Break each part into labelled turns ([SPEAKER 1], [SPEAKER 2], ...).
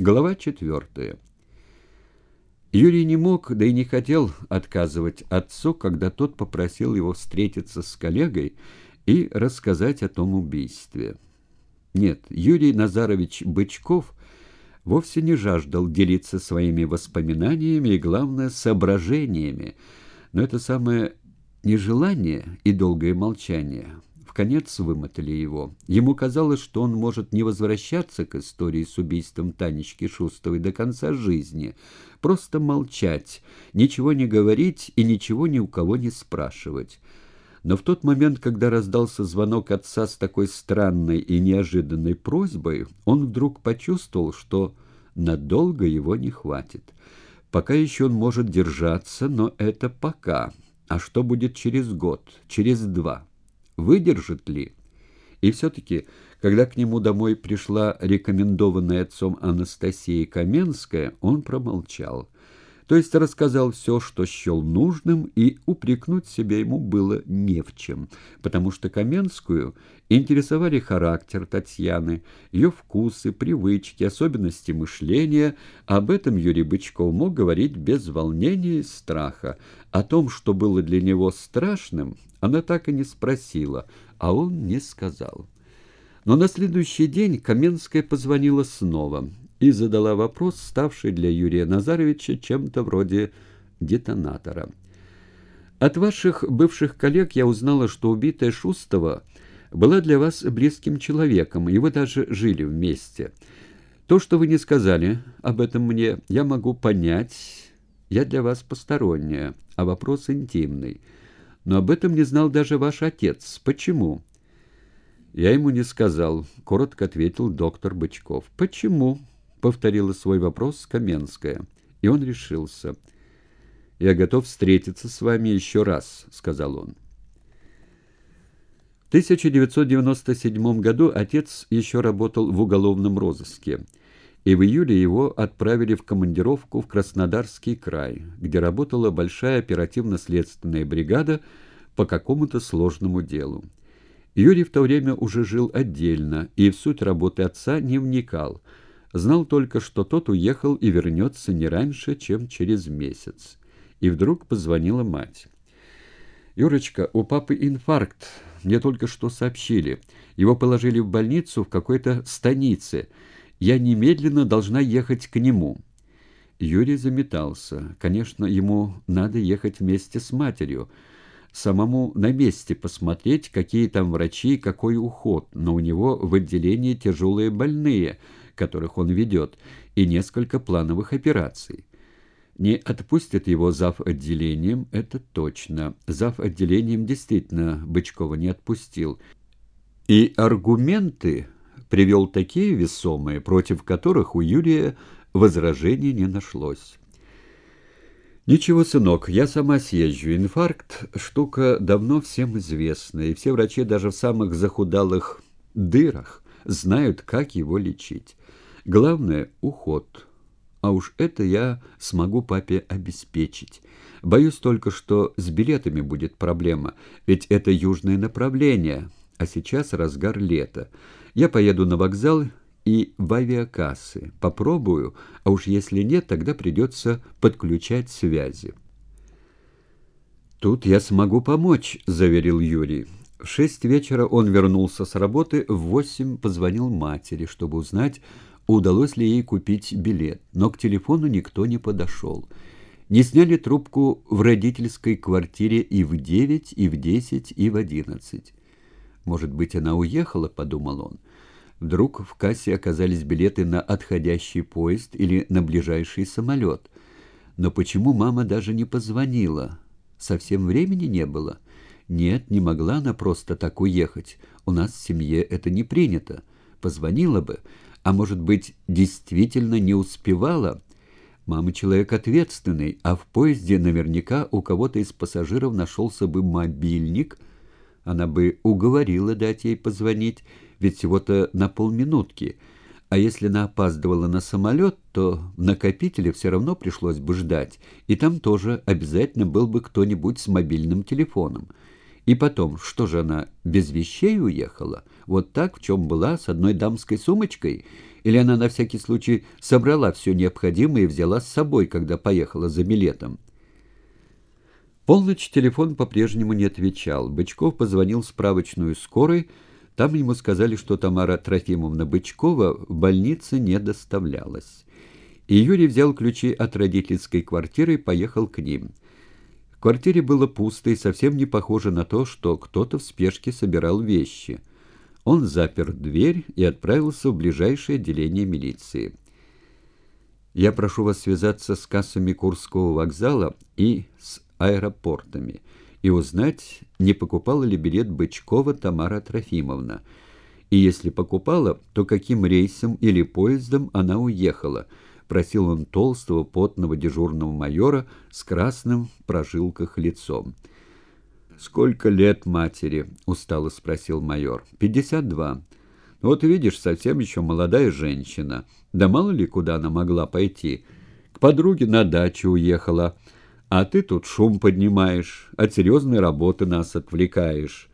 [SPEAKER 1] Глава четвертая. Юрий не мог, да и не хотел отказывать отцу, когда тот попросил его встретиться с коллегой и рассказать о том убийстве. Нет, Юрий Назарович Бычков вовсе не жаждал делиться своими воспоминаниями и, главное, соображениями, но это самое нежелание и долгое молчание конец вымотали его. Ему казалось, что он может не возвращаться к истории с убийством Танечки Шустовой до конца жизни, просто молчать, ничего не говорить и ничего ни у кого не спрашивать. Но в тот момент, когда раздался звонок отца с такой странной и неожиданной просьбой, он вдруг почувствовал, что надолго его не хватит. Пока еще он может держаться, но это пока. А что будет через год, через два? Выдержит ли. И все-таки, когда к нему домой пришла рекомендованная отцом Анастасия Каменская, он промолчал то есть рассказал все, что счел нужным, и упрекнуть себя ему было не в чем, потому что Каменскую интересовали характер Татьяны, ее вкусы, привычки, особенности мышления, об этом Юрий Бычков мог говорить без волнения и страха. О том, что было для него страшным, она так и не спросила, а он не сказал. Но на следующий день Каменская позвонила снова – и задала вопрос, ставший для Юрия Назаровича чем-то вроде детонатора. «От ваших бывших коллег я узнала, что убитая Шустова была для вас близким человеком, и вы даже жили вместе. То, что вы не сказали об этом мне, я могу понять. Я для вас посторонняя, а вопрос интимный. Но об этом не знал даже ваш отец. Почему?» «Я ему не сказал», — коротко ответил доктор Бычков. «Почему?» Повторила свой вопрос Каменская, и он решился. «Я готов встретиться с вами еще раз», — сказал он. В 1997 году отец еще работал в уголовном розыске, и в июле его отправили в командировку в Краснодарский край, где работала большая оперативно-следственная бригада по какому-то сложному делу. Юрий в то время уже жил отдельно и в суть работы отца не вникал — Знал только, что тот уехал и вернется не раньше, чем через месяц. И вдруг позвонила мать. «Юрочка, у папы инфаркт. Мне только что сообщили. Его положили в больницу в какой-то станице. Я немедленно должна ехать к нему». Юрий заметался. Конечно, ему надо ехать вместе с матерью. Самому на месте посмотреть, какие там врачи какой уход. Но у него в отделении тяжелые больные – которых он ведет, и несколько плановых операций. Не отпустят его зав. отделением, это точно. Зав. отделением действительно Бычкова не отпустил. И аргументы привел такие весомые, против которых у Юрия возражений не нашлось. «Ничего, сынок, я сама съезжу. Инфаркт – штука давно всем известная, и все врачи даже в самых захудалых дырах знают, как его лечить. Главное — уход. А уж это я смогу папе обеспечить. Боюсь только, что с билетами будет проблема, ведь это южное направление, а сейчас разгар лета. Я поеду на вокзал и в авиакассы. Попробую, а уж если нет, тогда придется подключать связи. «Тут я смогу помочь», — заверил Юрий. В шесть вечера он вернулся с работы, в восемь позвонил матери, чтобы узнать, удалось ли ей купить билет, но к телефону никто не подошел. Не сняли трубку в родительской квартире и в девять, и в десять, и в одиннадцать. «Может быть, она уехала?» — подумал он. Вдруг в кассе оказались билеты на отходящий поезд или на ближайший самолет. Но почему мама даже не позвонила? Совсем времени не было? Нет, не могла она просто так уехать. У нас в семье это не принято. Позвонила бы, а может быть, действительно не успевала? Мама человек ответственный, а в поезде наверняка у кого-то из пассажиров нашелся бы мобильник. Она бы уговорила дать ей позвонить, ведь всего-то на полминутки. А если она опаздывала на самолет, то в накопителе все равно пришлось бы ждать, и там тоже обязательно был бы кто-нибудь с мобильным телефоном. И потом, что же она, без вещей уехала? Вот так, в чем была, с одной дамской сумочкой? Или она на всякий случай собрала все необходимое и взяла с собой, когда поехала за билетом? Полночь телефон по-прежнему не отвечал. Бычков позвонил в справочную скорой. Там ему сказали, что Тамара Трофимовна Бычкова в больнице не доставлялась. И Юрий взял ключи от родительской квартиры и поехал к ним. Квартире было пусто и совсем не похоже на то, что кто-то в спешке собирал вещи. Он запер дверь и отправился в ближайшее отделение милиции. «Я прошу вас связаться с кассами Курского вокзала и с аэропортами и узнать, не покупала ли билет Бычкова Тамара Трофимовна, и если покупала, то каким рейсом или поездом она уехала –— просил он толстого, потного дежурного майора с красным в прожилках лицом. «Сколько лет матери?» — устало спросил майор. «Пятьдесят два. Вот видишь, совсем еще молодая женщина. Да мало ли, куда она могла пойти. К подруге на дачу уехала. А ты тут шум поднимаешь, от серьезной работы нас отвлекаешь».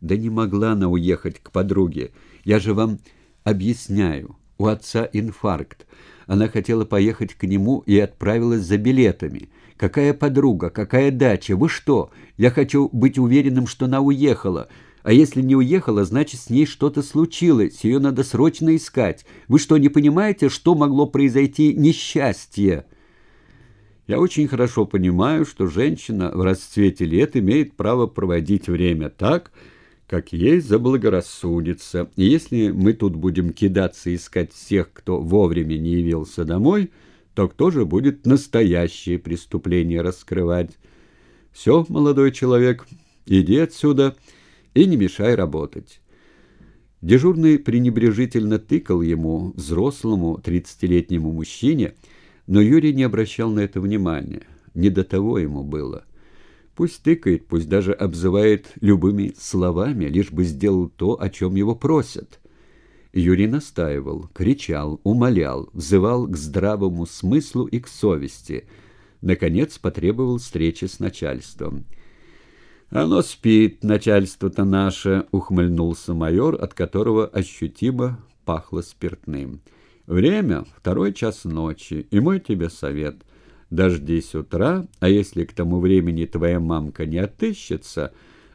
[SPEAKER 1] «Да не могла она уехать к подруге. Я же вам объясняю. У отца инфаркт. Она хотела поехать к нему и отправилась за билетами. Какая подруга, какая дача? Вы что? Я хочу быть уверенным, что она уехала. А если не уехала, значит, с ней что-то случилось. Ее надо срочно искать. Вы что, не понимаете, что могло произойти несчастье? Я очень хорошо понимаю, что женщина в расцвете лет имеет право проводить время так, как ей заблагорассудится. И если мы тут будем кидаться искать всех, кто вовремя не явился домой, то кто же будет настоящее преступление раскрывать? Все, молодой человек, иди отсюда и не мешай работать. Дежурный пренебрежительно тыкал ему, взрослому тридцатилетнему мужчине, но Юрий не обращал на это внимания. Не до того ему было. Пусть тыкает, пусть даже обзывает любыми словами, лишь бы сделал то, о чем его просят. Юрий настаивал, кричал, умолял, взывал к здравому смыслу и к совести. Наконец потребовал встречи с начальством. «Оно спит, начальство-то наше», — ухмыльнулся майор, от которого ощутимо пахло спиртным. «Время — второй час ночи, и мой тебе совет — дождись утра, а если к тому времени твоя мамка не отыщется,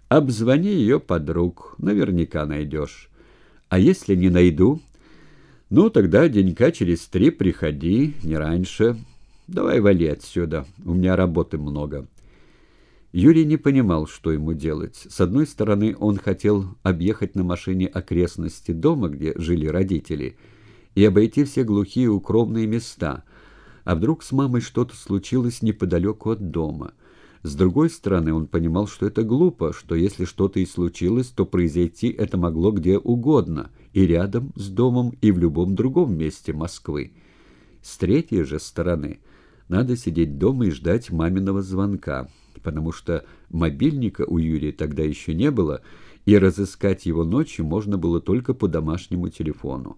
[SPEAKER 1] обзвони ее подруг, наверняка найдешь. А если не найду, ну, тогда денька через три приходи, не раньше. Давай вали отсюда, у меня работы много». Юрий не понимал, что ему делать. С одной стороны, он хотел объехать на машине окрестности дома, где жили родители, и обойти все глухие укромные места — а вдруг с мамой что-то случилось неподалеку от дома? С другой стороны, он понимал, что это глупо, что если что-то и случилось, то произойти это могло где угодно, и рядом с домом, и в любом другом месте Москвы. С третьей же стороны, надо сидеть дома и ждать маминого звонка, потому что мобильника у Юрия тогда еще не было, и разыскать его ночью можно было только по домашнему телефону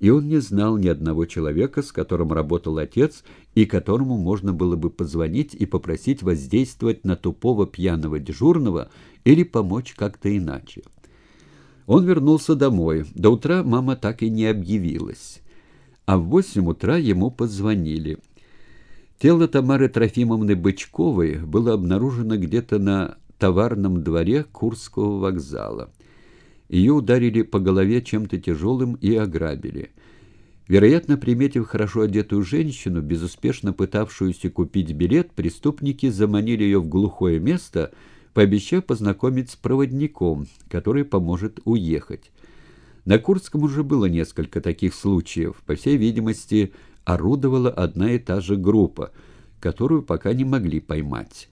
[SPEAKER 1] и он не знал ни одного человека, с которым работал отец, и которому можно было бы позвонить и попросить воздействовать на тупого пьяного дежурного или помочь как-то иначе. Он вернулся домой. До утра мама так и не объявилась. А в восемь утра ему позвонили. Тело Тамары Трофимовны Бычковой было обнаружено где-то на товарном дворе Курского вокзала. Ее ударили по голове чем-то тяжелым и ограбили. Вероятно, приметив хорошо одетую женщину, безуспешно пытавшуюся купить билет, преступники заманили ее в глухое место, пообещав познакомить с проводником, который поможет уехать. На Курском уже было несколько таких случаев. По всей видимости, орудовала одна и та же группа, которую пока не могли поймать.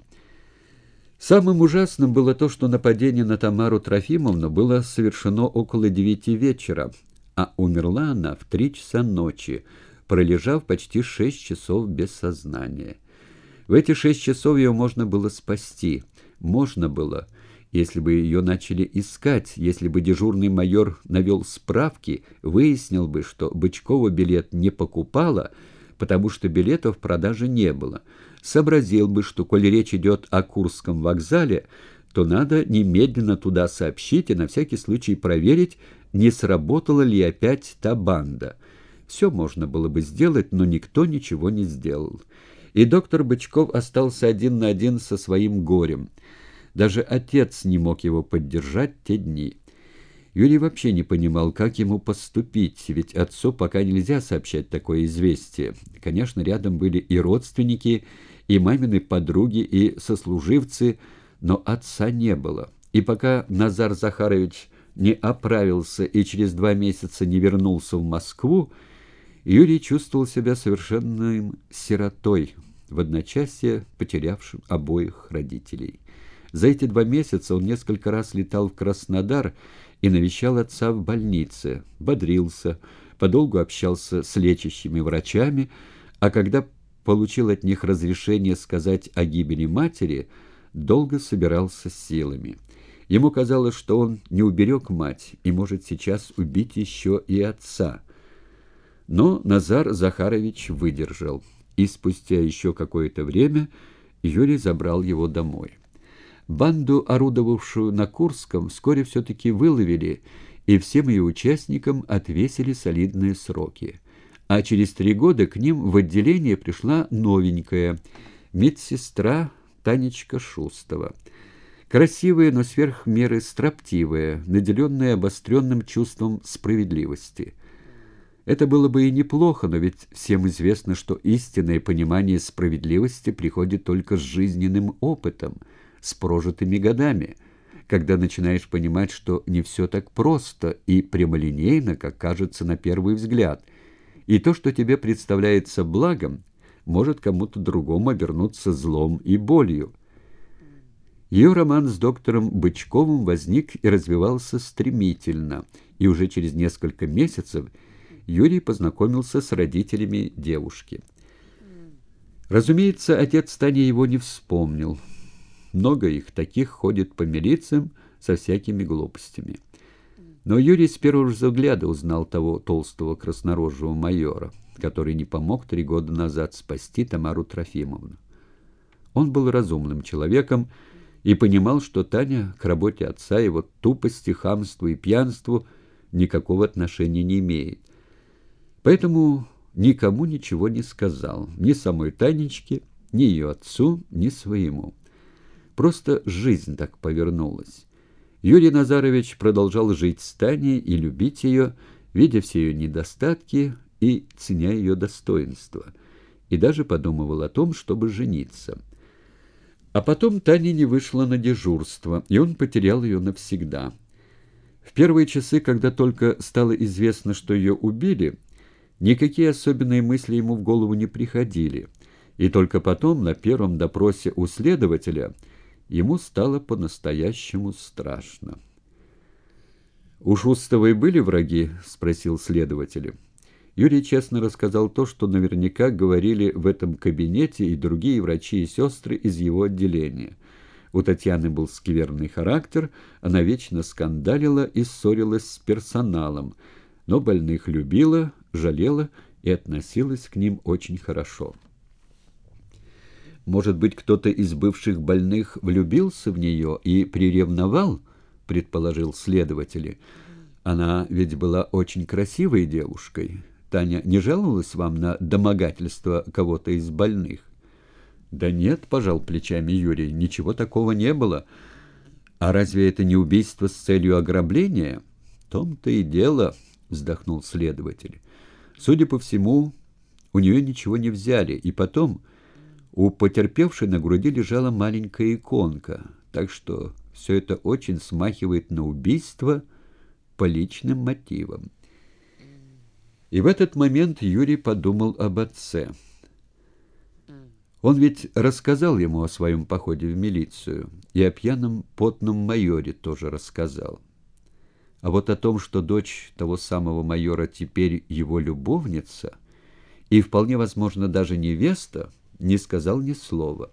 [SPEAKER 1] Самым ужасным было то, что нападение на Тамару Трофимовну было совершено около девяти вечера, а умерла она в три часа ночи, пролежав почти шесть часов без сознания. В эти шесть часов ее можно было спасти. Можно было, если бы ее начали искать, если бы дежурный майор навел справки, выяснил бы, что Бычкова билет не покупала, потому что билетов в продаже не было. Сообразил бы, что, коли речь идет о Курском вокзале, то надо немедленно туда сообщить и на всякий случай проверить, не сработала ли опять та банда. Все можно было бы сделать, но никто ничего не сделал. И доктор Бычков остался один на один со своим горем. Даже отец не мог его поддержать те дни. Юрий вообще не понимал, как ему поступить, ведь отцу пока нельзя сообщать такое известие. Конечно, рядом были и родственники, и мамины подруги, и сослуживцы, но отца не было. И пока Назар Захарович не оправился и через два месяца не вернулся в Москву, Юрий чувствовал себя совершенным сиротой, в одночасье потерявшим обоих родителей. За эти два месяца он несколько раз летал в Краснодар и навещал отца в больнице, бодрился, подолгу общался с лечащими врачами, а когда получил от них разрешение сказать о гибели матери, долго собирался с силами. Ему казалось, что он не уберег мать и может сейчас убить еще и отца. Но Назар Захарович выдержал, и спустя еще какое-то время Юрий забрал его домой. Банду, орудовавшую на Курском, вскоре все-таки выловили, и всем ее участникам отвесили солидные сроки. А через три года к ним в отделение пришла новенькая медсестра Танечка Шустова. Красивая, но сверх меры строптивая, наделенная обостренным чувством справедливости. Это было бы и неплохо, но ведь всем известно, что истинное понимание справедливости приходит только с жизненным опытом – с прожитыми годами, когда начинаешь понимать, что не все так просто и прямолинейно, как кажется на первый взгляд, и то, что тебе представляется благом, может кому-то другому обернуться злом и болью. Ее роман с доктором Бычковым возник и развивался стремительно, и уже через несколько месяцев Юрий познакомился с родителями девушки. Разумеется, отец Тани его не вспомнил. Много их таких ходит по милициям со всякими глупостями. Но Юрий с первого взгляда узнал того толстого краснорожего майора, который не помог три года назад спасти Тамару Трофимовну. Он был разумным человеком и понимал, что Таня к работе отца, его тупости, хамству и пьянству никакого отношения не имеет. Поэтому никому ничего не сказал, ни самой Танечке, ни ее отцу, ни своему. Просто жизнь так повернулась. Юрий Назарович продолжал жить с Таней и любить ее, видя все ее недостатки и ценя ее достоинства, и даже подумывал о том, чтобы жениться. А потом Таня не вышла на дежурство, и он потерял ее навсегда. В первые часы, когда только стало известно, что ее убили, никакие особенные мысли ему в голову не приходили, и только потом, на первом допросе у следователя, ему стало по-настоящему страшно. «У Шустовой были враги?» — спросил следователь. Юрий честно рассказал то, что наверняка говорили в этом кабинете и другие врачи и сестры из его отделения. У Татьяны был скверный характер, она вечно скандалила и ссорилась с персоналом, но больных любила, жалела и относилась к ним очень хорошо. Может быть, кто-то из бывших больных влюбился в нее и приревновал, предположил следователи. Она ведь была очень красивой девушкой. Таня не жаловалась вам на домогательство кого-то из больных? Да нет, пожал плечами Юрий, ничего такого не было. А разве это не убийство с целью ограбления? Том-то и дело, вздохнул следователь. Судя по всему, у нее ничего не взяли, и потом у потерпевшей на груди лежала маленькая иконка, так что все это очень смахивает на убийство по личным мотивам. И в этот момент Юрий подумал об отце. Он ведь рассказал ему о своем походе в милицию, и о пьяном потном майоре тоже рассказал. А вот о том, что дочь того самого майора теперь его любовница, и вполне возможно даже невеста, не сказал ни слова.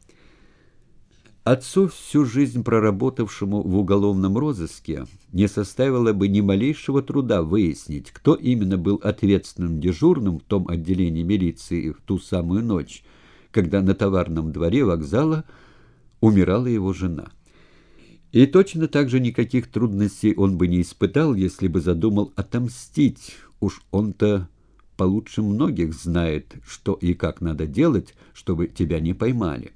[SPEAKER 1] Отцу, всю жизнь проработавшему в уголовном розыске, не составило бы ни малейшего труда выяснить, кто именно был ответственным дежурным в том отделении милиции в ту самую ночь, когда на товарном дворе вокзала умирала его жена. И точно так же никаких трудностей он бы не испытал, если бы задумал отомстить. Уж он-то получше многих знает, что и как надо делать, чтобы тебя не поймали.